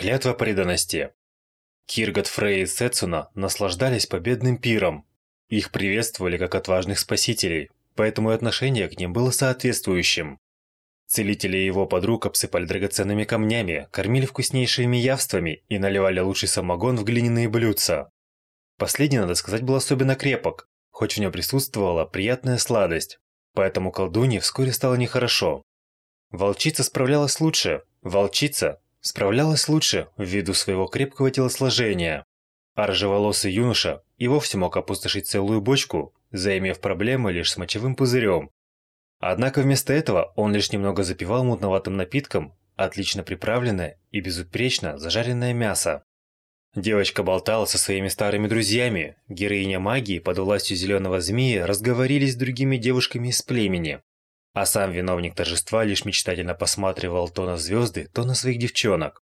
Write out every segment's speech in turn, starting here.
Клятва преданности. Киргат, Фрей и Сетсуна наслаждались победным пиром. Их приветствовали как отважных спасителей, поэтому и отношение к ним было соответствующим. Целители и его подруг обсыпали драгоценными камнями, кормили вкуснейшими явствами и наливали лучший самогон в глиняные блюдца. Последний, надо сказать, был особенно крепок, хоть в нем присутствовала приятная сладость, поэтому колдунье вскоре стало нехорошо. Волчица справлялась лучше, волчица справлялась лучше ввиду своего крепкого телосложения, а рыжеволосый юноша и вовсе мог опустошить целую бочку, заимев проблемы лишь с мочевым пузырем. Однако вместо этого он лишь немного запивал мутноватым напитком отлично приправленное и безупречно зажаренное мясо. Девочка болтала со своими старыми друзьями. Героиня магии под властью зеленого змея разговорились с другими девушками из племени. А сам виновник торжества лишь мечтательно посматривал то на звезды, то на своих девчонок.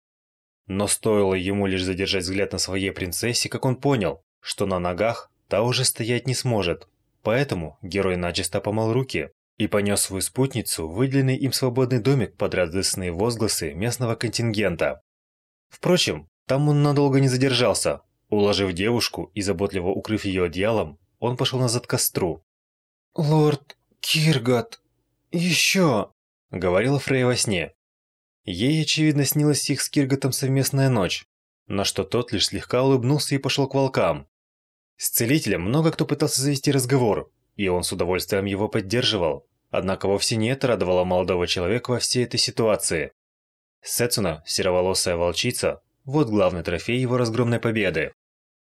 Но стоило ему лишь задержать взгляд на своей принцессе, как он понял, что на ногах та уже стоять не сможет. Поэтому герой начисто помыл руки и понес свою спутницу в выделенный им свободный домик под радостные возгласы местного контингента. Впрочем, там он надолго не задержался. Уложив девушку и заботливо укрыв ее одеялом, он пошел назад к костру. «Лорд Киргат, еще!» – говорила Фрей во сне. Ей, очевидно, снилась их с Киргатом совместная ночь, на что тот лишь слегка улыбнулся и пошел к волкам. С целителем много кто пытался завести разговор, и он с удовольствием его поддерживал. Однако вовсе не это радовало молодого человека во всей этой ситуации. Сетсуна, сероволосая волчица, вот главный трофей его разгромной победы.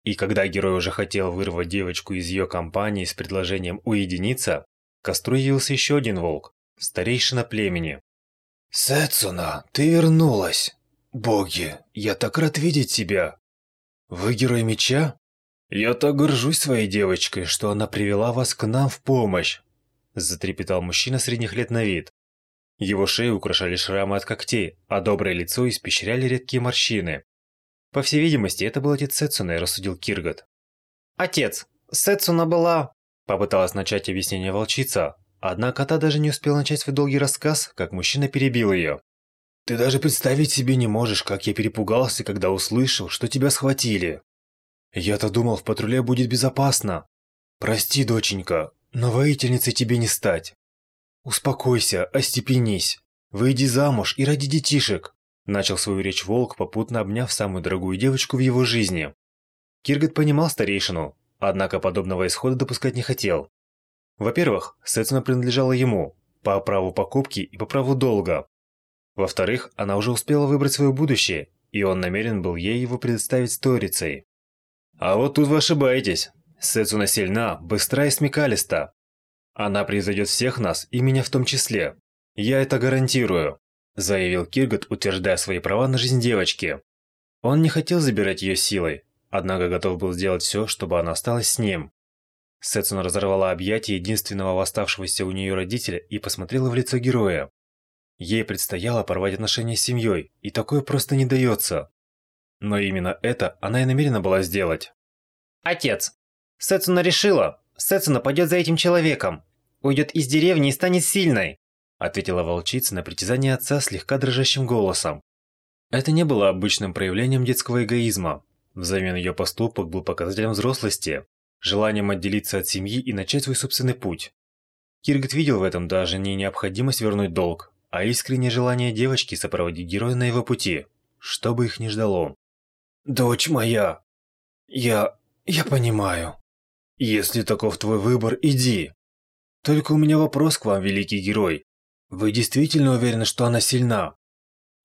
И когда герой уже хотел вырвать девочку из ее компании с предложением уединиться, костру явился еще один волк, старейшина племени. «Сетсуна, ты вернулась! Боги, я так рад видеть тебя! Вы герой меча? «Я так горжусь своей девочкой, что она привела вас к нам в помощь!» Затрепетал мужчина средних лет на вид. Его шею украшали шрамы от когтей, а доброе лицо испещряли редкие морщины. По всей видимости, это был отец Сетсуна, рассудил Киргат. «Отец, Сетсуна была...» Попыталась начать объяснение волчица, однако та даже не успела начать свой долгий рассказ, как мужчина перебил ее. «Ты даже представить себе не можешь, как я перепугался, когда услышал, что тебя схватили. Я-то думал, в патруле будет безопасно. Прости, доченька, но воительницей тебе не стать. Успокойся, остепенись. Выйди замуж и ради детишек. Начал свою речь волк, попутно обняв самую дорогую девочку в его жизни. Киргат понимал старейшину, однако подобного исхода допускать не хотел. Во-первых, Сетсуна принадлежала ему, по праву покупки и по праву долга. Во-вторых, она уже успела выбрать свое будущее, и он намерен был ей его предоставить сторицей. А вот тут вы ошибаетесь. Сэцуна сильна, быстра и смекалиста. Она превзойдет всех нас, и меня в том числе. Я это гарантирую», – заявил Киргат, утверждая свои права на жизнь девочки. Он не хотел забирать ее силой, однако готов был сделать все, чтобы она осталась с ним. Сэцуна разорвала объятия единственного восставшегося у нее родителя и посмотрела в лицо героя. Ей предстояло порвать отношения с семьей, и такое просто не дается. Но именно это она и намерена была сделать. «Отец, Сетсуна решила, Сетсуна пойдет за этим человеком, уйдет из деревни и станет сильной», ответила волчица на притязание отца слегка дрожащим голосом. Это не было обычным проявлением детского эгоизма. Взамен ее поступок был показателем взрослости, желанием отделиться от семьи и начать свой собственный путь. Киргат видел в этом даже не необходимость вернуть долг, а искреннее желание девочки сопроводить героя на его пути, что бы их ни ждало. «Дочь моя, я... я понимаю. Если таков твой выбор, иди. Только у меня вопрос к вам, великий герой. Вы действительно уверены, что она сильна?»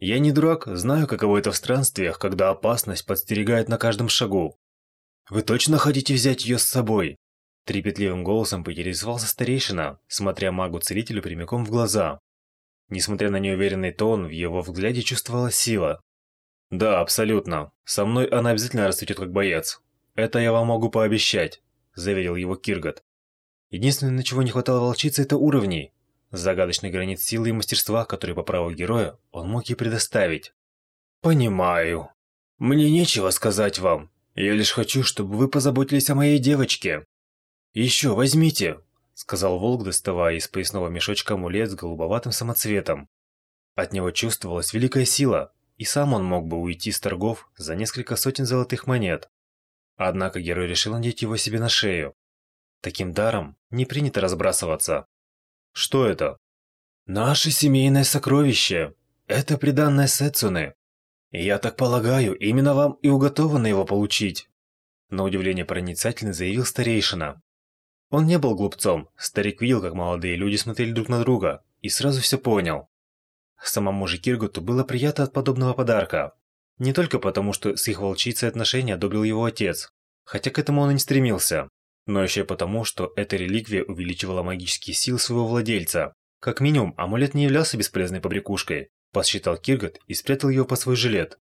«Я не дурак, знаю, каково это в странствиях, когда опасность подстерегает на каждом шагу. Вы точно хотите взять ее с собой?» Трепетливым голосом поинтересовался старейшина, смотря магу-целителю прямиком в глаза. Несмотря на неуверенный тон, в его взгляде чувствовалась сила, «Да, абсолютно. Со мной она обязательно расцветет как боец. Это я вам могу пообещать», – заверил его Киргат. Единственное, чего не хватало волчице, это уровней. Загадочный границ силы и мастерства, которые по праву героя он мог ей предоставить. «Понимаю. Мне нечего сказать вам. Я лишь хочу, чтобы вы позаботились о моей девочке. Еще возьмите», – сказал волк, доставая из поясного мешочка амулет с голубоватым самоцветом. От него чувствовалась великая сила, и сам он мог бы уйти с торгов за несколько сотен золотых монет. Однако герой решил надеть его себе на шею. Таким даром не принято разбрасываться. Что это? Наше семейное сокровище. Это приданное Сетсуне. Я так полагаю, именно вам и уготовано его получить. На удивление проницательно заявил старейшина. Он не был глупцом. Старик видел, как молодые люди смотрели друг на друга, и сразу все понял. Самому же Киргуту было приятно от подобного подарка. Не только потому, что с их волчицей отношения одобрил его отец, хотя к этому он и не стремился, но еще потому, что эта реликвия увеличивала магические силы своего владельца. Как минимум, амулет не являлся бесполезной побрякушкой, посчитал Киргот и спрятал ее по свой жилет.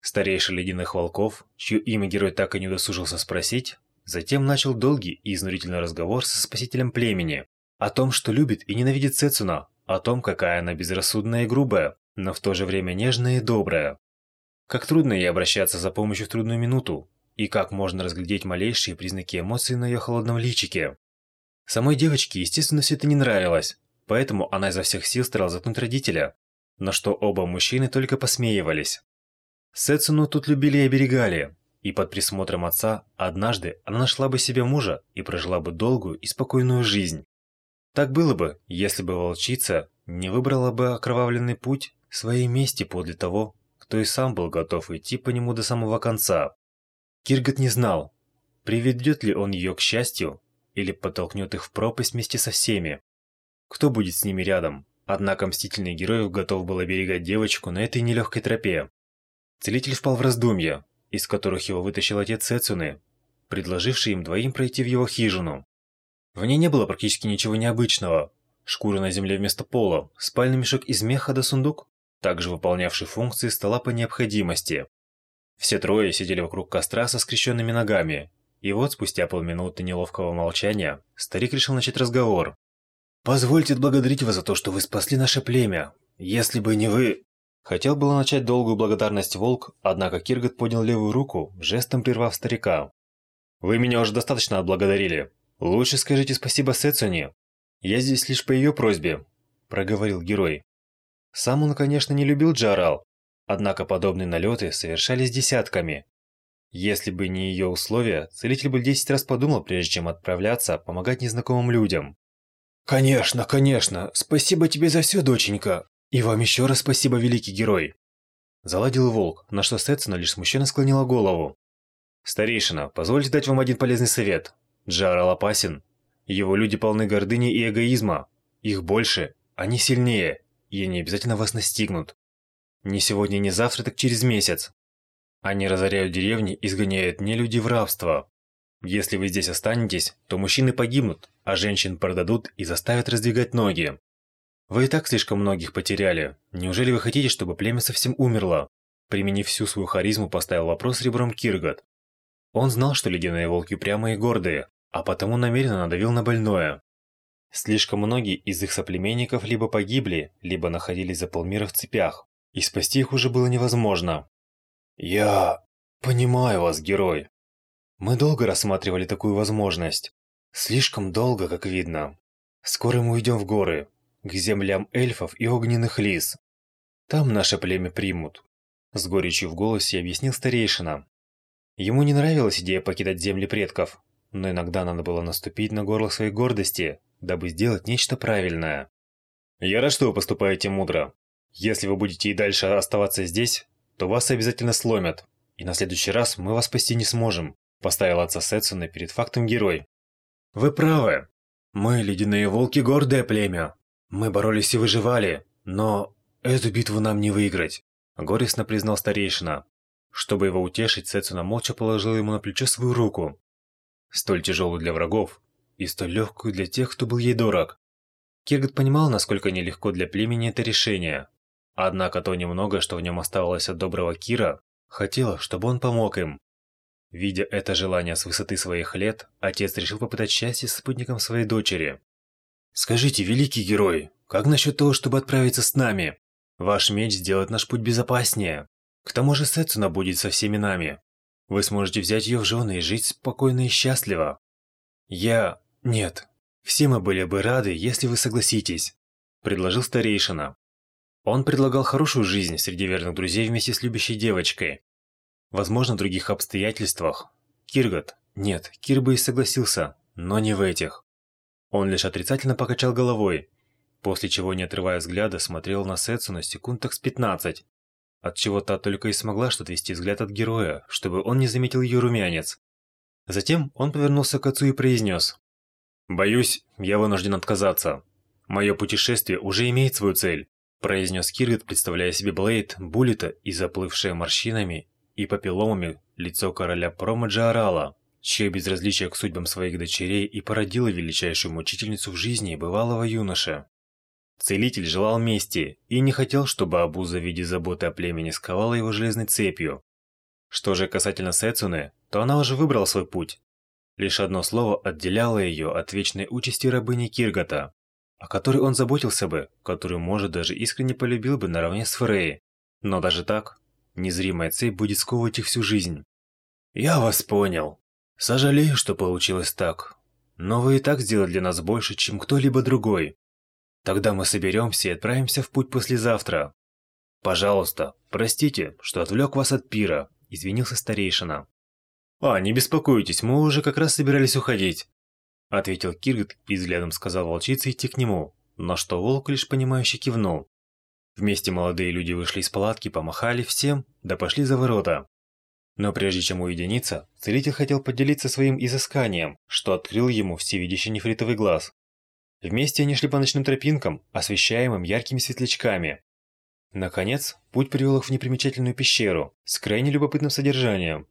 Старейший ледяных волков, чье имя герой так и не удосужился спросить, затем начал долгий и изнурительный разговор со спасителем племени о том, что любит и ненавидит Сецуна, о том, какая она безрассудная и грубая, но в то же время нежная и добрая. Как трудно ей обращаться за помощью в трудную минуту, и как можно разглядеть малейшие признаки эмоций на ее холодном личике. Самой девочке, естественно, все это не нравилось, поэтому она изо всех сил старалась заткнуть родителя, на что оба мужчины только посмеивались. Сетсуну тут любили и оберегали, и под присмотром отца однажды она нашла бы себе мужа и прожила бы долгую и спокойную жизнь. Так было бы, если бы волчица не выбрала бы окровавленный путь своей мести подле того, кто и сам был готов идти по нему до самого конца. Киргат не знал, приведет ли он ее к счастью или подтолкнет их в пропасть вместе со всеми. Кто будет с ними рядом? Однако мстительный герой готов был оберегать девочку на этой нелегкой тропе. Целитель впал в раздумья, из которых его вытащил отец Сецуны, предложивший им двоим пройти в его хижину. В ней не было практически ничего необычного. Шкура на земле вместо пола, спальный мешок из меха до сундук, также выполнявший функции стола по необходимости. Все трое сидели вокруг костра со скрещенными ногами. И вот, спустя полминуты неловкого молчания, старик решил начать разговор. «Позвольте отблагодарить вас за то, что вы спасли наше племя. Если бы не вы...» Хотел было начать долгую благодарность волк, однако Киргат поднял левую руку, жестом прервав старика. «Вы меня уже достаточно отблагодарили. «Лучше скажите спасибо Сэцуне. Я здесь лишь по ее просьбе», – проговорил герой. Сам он, конечно, не любил Джарал, однако подобные налеты совершались десятками. Если бы не ее условия, целитель бы десять раз подумал, прежде чем отправляться помогать незнакомым людям. «Конечно, конечно! Спасибо тебе за все, доченька! И вам еще раз спасибо, великий герой!» Заладил волк, на что Сетсуна лишь смущенно склонила голову. «Старейшина, позвольте дать вам один полезный совет. Джарал опасен. Его люди полны гордыни и эгоизма. Их больше, они сильнее, и они обязательно вас настигнут. Не сегодня, не завтра, так через месяц. Они разоряют деревни и сгоняют нелюди в рабство. Если вы здесь останетесь, то мужчины погибнут, а женщин продадут и заставят раздвигать ноги. Вы и так слишком многих потеряли. Неужели вы хотите, чтобы племя совсем умерло? Применив всю свою харизму, поставил вопрос ребром Киргат. Он знал, что ледяные волки прямые и гордые, а потому намеренно надавил на больное. Слишком многие из их соплеменников либо погибли, либо находились за полмира в цепях, и спасти их уже было невозможно. «Я понимаю вас, герой. Мы долго рассматривали такую возможность. Слишком долго, как видно. Скоро мы уйдем в горы, к землям эльфов и огненных лис. Там наше племя примут», – с горечью в голосе объяснил старейшина. Ему не нравилась идея покидать земли предков, но иногда надо было наступить на горло своей гордости, дабы сделать нечто правильное. «Я рад, что вы поступаете мудро. Если вы будете и дальше оставаться здесь, то вас обязательно сломят, и на следующий раз мы вас спасти не сможем», поставил отца Сетсуна перед фактом герой. «Вы правы. Мы, ледяные волки, гордое племя. Мы боролись и выживали, но эту битву нам не выиграть», горестно признал старейшина. Чтобы его утешить, Сетсуна молча положил ему на плечо свою руку столь тяжелую для врагов и столь легкую для тех, кто был ей дорог. Киргат понимал, насколько нелегко для племени это решение. Однако то немногое, что в нем оставалось от доброго Кира, хотело, чтобы он помог им. Видя это желание с высоты своих лет, отец решил попытать счастье с спутником своей дочери. «Скажите, великий герой, как насчет того, чтобы отправиться с нами? Ваш меч сделает наш путь безопаснее. К тому же Сетсуна будет со всеми нами. Вы сможете взять ее в жены и жить спокойно и счастливо. Я... Нет. Все мы были бы рады, если вы согласитесь, предложил старейшина. Он предлагал хорошую жизнь среди верных друзей вместе с любящей девочкой. Возможно, в других обстоятельствах. Киргат, нет, Кир бы и согласился, но не в этих. Он лишь отрицательно покачал головой, после чего, не отрывая взгляда, смотрел на Сетсу на секундах с 15. Отчего та только и смогла что отвести взгляд от героя, чтобы он не заметил ее румянец. Затем он повернулся к отцу и произнес. «Боюсь, я вынужден отказаться. Мое путешествие уже имеет свою цель», произнес Киргит, представляя себе Блейд, Буллета и заплывшее морщинами и папилломами лицо короля Промаджа орала, чье безразличие к судьбам своих дочерей и породило величайшую мучительницу в жизни бывалого юноша. Целитель желал мести и не хотел, чтобы обуза в виде заботы о племени сковала его железной цепью. Что же касательно Сецуны, то она уже выбрала свой путь. Лишь одно слово отделяло ее от вечной участи рабыни Киргата, о которой он заботился бы, которую, может, даже искренне полюбил бы наравне с Фрей. Но даже так, незримая цепь будет сковывать их всю жизнь. «Я вас понял. Сожалею, что получилось так. Но вы и так сделали для нас больше, чем кто-либо другой. Тогда мы соберемся и отправимся в путь послезавтра. Пожалуйста, простите, что отвлек вас от пира, извинился старейшина. А, не беспокойтесь, мы уже как раз собирались уходить, ответил Киргит и взглядом сказал волчице идти к нему, на что волк лишь понимающе кивнул. Вместе молодые люди вышли из палатки, помахали всем, да пошли за ворота. Но прежде чем уединиться, целитель хотел поделиться своим изысканием, что открыл ему всевидящий нефритовый глаз. Вместе они шли по ночным тропинкам, освещаемым яркими светлячками. Наконец, путь привел их в непримечательную пещеру с крайне любопытным содержанием.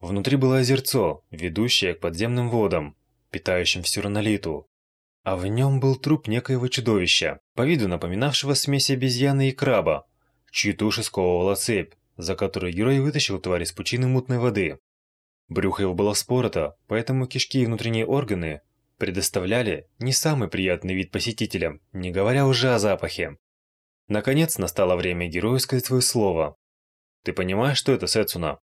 Внутри было озерцо, ведущее к подземным водам, питающим всю ронолиту. А в нем был труп некоего чудовища, по виду напоминавшего смесь обезьяны и краба, чью тушу сковывала цепь, за которую герой вытащил тварь из пучины мутной воды. Брюхо его было спорото, поэтому кишки и внутренние органы предоставляли не самый приятный вид посетителям, не говоря уже о запахе. Наконец настало время герою сказать свое слово. «Ты понимаешь, что это, Сэцуна?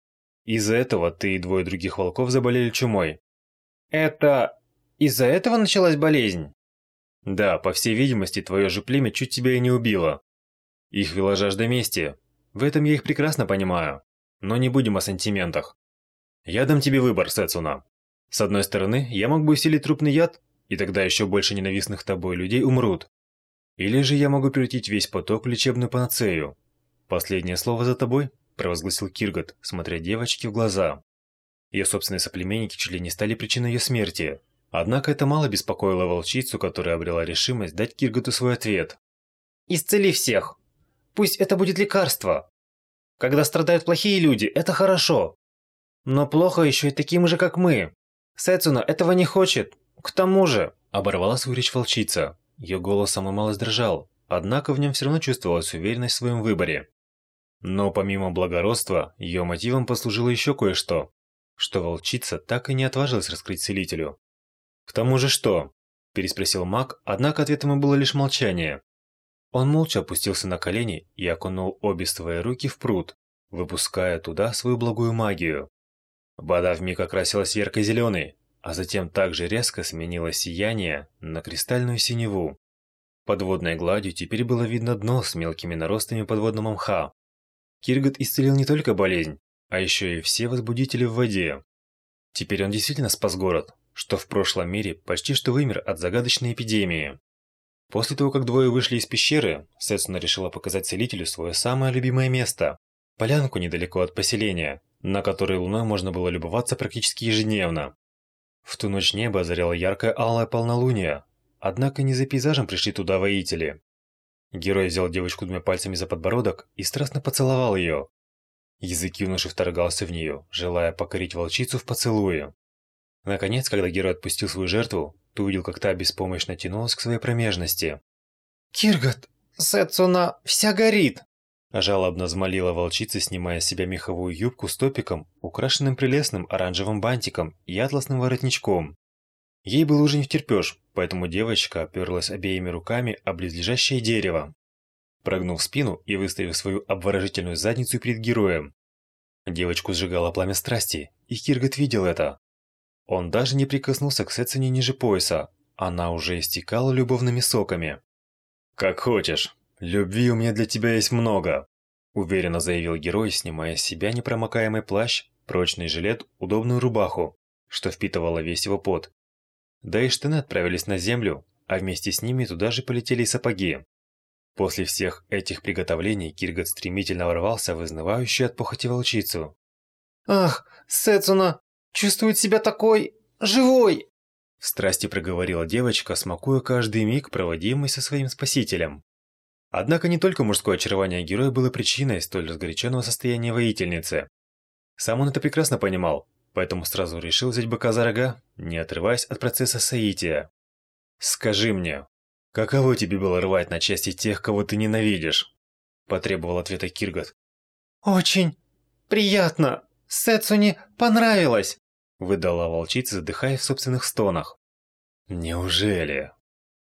Из-за этого ты и двое других волков заболели чумой». «Это... из-за этого началась болезнь?» «Да, по всей видимости, твое же племя чуть тебя и не убило. Их вела жажда мести. В этом я их прекрасно понимаю. Но не будем о сантиментах. Я дам тебе выбор, Сэцуна. С одной стороны, я мог бы усилить трупный яд, и тогда еще больше ненавистных тобой людей умрут. Или же я могу превратить весь поток в лечебную панацею. Последнее слово за тобой, провозгласил Киргат, смотря девочке в глаза. Ее собственные соплеменники чуть ли не стали причиной ее смерти. Однако это мало беспокоило волчицу, которая обрела решимость дать Киргату свой ответ. «Исцели всех! Пусть это будет лекарство! Когда страдают плохие люди, это хорошо! Но плохо еще и таким же, как мы!» Сэцуна этого не хочет. К тому же...» Оборвала свою речь волчица. Ее голос самый малость дрожал, однако в нем все равно чувствовалась уверенность в своем выборе. Но помимо благородства, ее мотивом послужило еще кое-что, что волчица так и не отважилась раскрыть целителю. «К тому же что?» – переспросил маг, однако ответом ему было лишь молчание. Он молча опустился на колени и окунул обе свои руки в пруд, выпуская туда свою благую магию. Вода вмиг окрасилась ярко-зеленой, а затем также резко сменила сияние на кристальную синеву. Под водной гладью теперь было видно дно с мелкими наростами подводного мха. Киргат исцелил не только болезнь, а еще и все возбудители в воде. Теперь он действительно спас город, что в прошлом мире почти что вымер от загадочной эпидемии. После того, как двое вышли из пещеры, Сетсуна решила показать целителю свое самое любимое место – полянку недалеко от поселения, на которой луной можно было любоваться практически ежедневно. В ту ночь небо озаряло яркое алое полнолуние, однако не за пейзажем пришли туда воители. Герой взял девочку двумя пальцами за подбородок и страстно поцеловал ее. Язык юноши вторгался в нее, желая покорить волчицу в поцелуе. Наконец, когда герой отпустил свою жертву, ты увидел, как та беспомощно тянулась к своей промежности. «Киргат, Сэцуна вся горит!» Жалобно взмолила волчица, снимая с себя меховую юбку с топиком, украшенным прелестным оранжевым бантиком и атласным воротничком. Ей было уже не втерпёшь, поэтому девочка оперлась обеими руками об близлежащее дерево, прогнув спину и выставив свою обворожительную задницу перед героем. Девочку сжигало пламя страсти, и Киргат видел это. Он даже не прикоснулся к Сетсуне ниже пояса, она уже истекала любовными соками. «Как хочешь», «Любви у меня для тебя есть много», – уверенно заявил герой, снимая с себя непромокаемый плащ, прочный жилет, удобную рубаху, что впитывало весь его пот. Да и штаны отправились на землю, а вместе с ними туда же полетели и сапоги. После всех этих приготовлений Киргат стремительно ворвался в изнывающую от похоти волчицу. «Ах, Сэцуна чувствует себя такой... живой!» В страсти проговорила девочка, смакуя каждый миг, проводимый со своим спасителем. Однако не только мужское очарование героя было причиной столь разгоряченного состояния воительницы. Сам он это прекрасно понимал, поэтому сразу решил взять быка за рога, не отрываясь от процесса соития. «Скажи мне, каково тебе было рвать на части тех, кого ты ненавидишь?» Потребовал ответа Киргат. «Очень приятно. Сэцуне понравилось!» Выдала волчица, задыхаясь в собственных стонах. «Неужели?»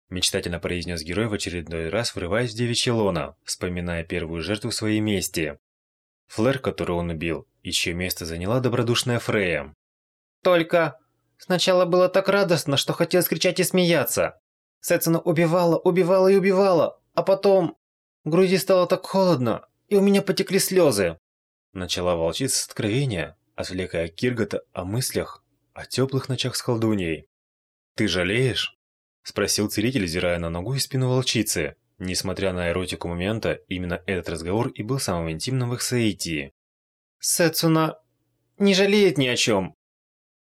Мечтательно произнес герой в очередной раз, врываясь в девичье лоно, вспоминая первую жертву своей мести. Флэр, которую он убил, и чье место заняла добродушная Фрея. «Только сначала было так радостно, что хотелось кричать и смеяться. Сэцуна убивала, убивала и убивала, а потом... Груди стало так холодно, и у меня потекли слезы». Начала волчица с откровения, отвлекая Киргота о мыслях, о теплых ночах с колдуньей. «Ты жалеешь?» – спросил целитель, зирая на ногу и спину волчицы. Несмотря на эротику момента, именно этот разговор и был самым интимным в их соитии. «Сэцуна не жалеет ни о чем.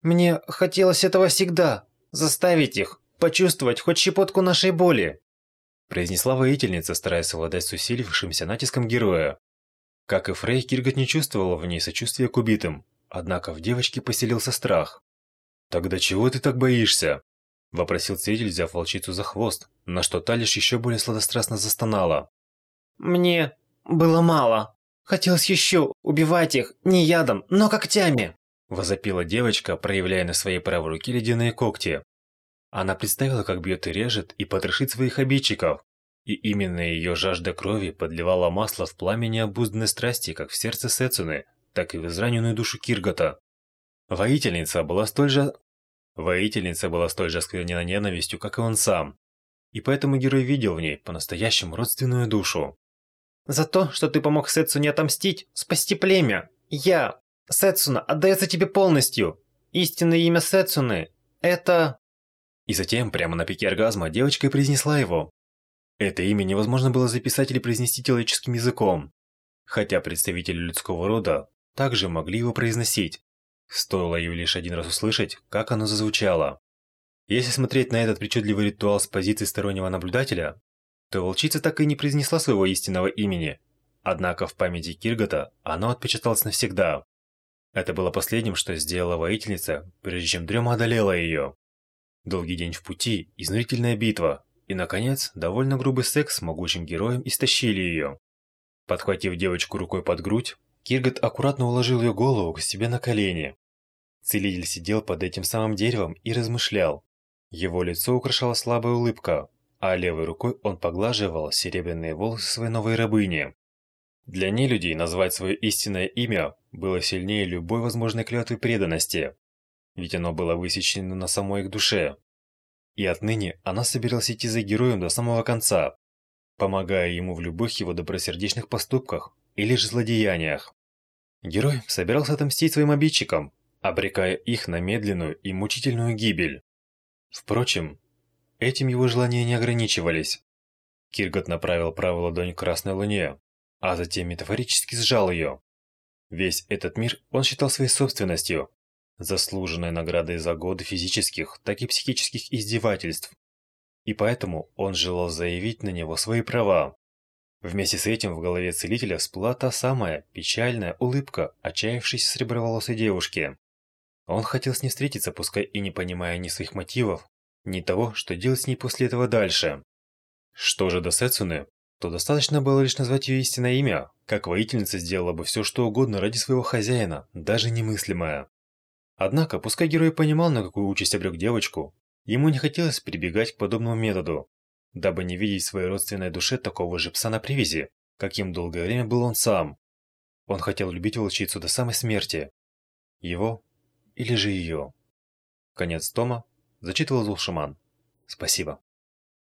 Мне хотелось этого всегда, заставить их, почувствовать хоть щепотку нашей боли», произнесла воительница, стараясь совладать с усилившимся натиском героя. Как и Фрей, Киргат не чувствовала в ней сочувствия к убитым, однако в девочке поселился страх. «Тогда чего ты так боишься?» – вопросил целитель, взяв волчицу за хвост, на что та лишь еще более сладострастно застонала. «Мне было мало. Хотелось еще убивать их не ядом, но когтями!» Возопила девочка, проявляя на своей правой руке ледяные когти. Она представила, как бьет и режет, и потрошит своих обидчиков. И именно ее жажда крови подливала масло в пламя необузданной страсти как в сердце Сецуны, так и в израненную душу Киргота. Воительница была столь же... Воительница была столь же осквернена ненавистью, как и он сам. И поэтому герой видел в ней по-настоящему родственную душу. «За то, что ты помог Сетсуне отомстить, спасти племя, я, Сетсуна, отдается тебе полностью. Истинное имя Сетсуны – это...» И затем, прямо на пике оргазма, девочка и произнесла его. Это имя невозможно было записать или произнести человеческим языком. Хотя представители людского рода также могли его произносить. Стоило ее лишь один раз услышать, как оно зазвучало. Если смотреть на этот причудливый ритуал с позиции стороннего наблюдателя, то волчица так и не произнесла своего истинного имени. Однако в памяти Киргота оно отпечаталось навсегда. Это было последним, что сделала воительница, прежде чем дрема одолела ее. Долгий день в пути, изнурительная битва, и, наконец, довольно грубый секс с могучим героем истощили ее. Подхватив девочку рукой под грудь, Киргот аккуратно уложил ее голову к себе на колени. Целитель сидел под этим самым деревом и размышлял. Его лицо украшала слабая улыбка, а левой рукой он поглаживал серебряные волосы своей новой рабыни. Для нелюдей назвать свое истинное имя было сильнее любой возможной клятвы преданности, ведь оно было высечено на самой их душе. И отныне она собиралась идти за героем до самого конца, помогая ему в любых его добросердечных поступках или же злодеяниях. Герой собирался отомстить своим обидчикам, обрекая их на медленную и мучительную гибель. Впрочем, этим его желания не ограничивались. Киргот направил правую ладонь к Красной Луне, а затем метафорически сжал ее. Весь этот мир он считал своей собственностью, заслуженной наградой за годы физических, так и психических издевательств. И поэтому он желал заявить на него свои права. Вместе с этим в голове целителя всплыла та самая печальная улыбка отчаявшейся среброволосой девушки. Он хотел с ней встретиться, пускай и не понимая ни своих мотивов, ни того, что делать с ней после этого дальше. Что же до Сетсуны, то достаточно было лишь назвать ее истинное имя, как воительница сделала бы все что угодно ради своего хозяина, даже немыслимое. Однако, пускай герой понимал, на какую участь обрек девочку, ему не хотелось прибегать к подобному методу, дабы не видеть в своей родственной душе такого же пса на привязи, каким долгое время был он сам. Он хотел любить волчицу до самой смерти. Его или же ее. Конец тома. Зачитывал Зулшиман. Спасибо.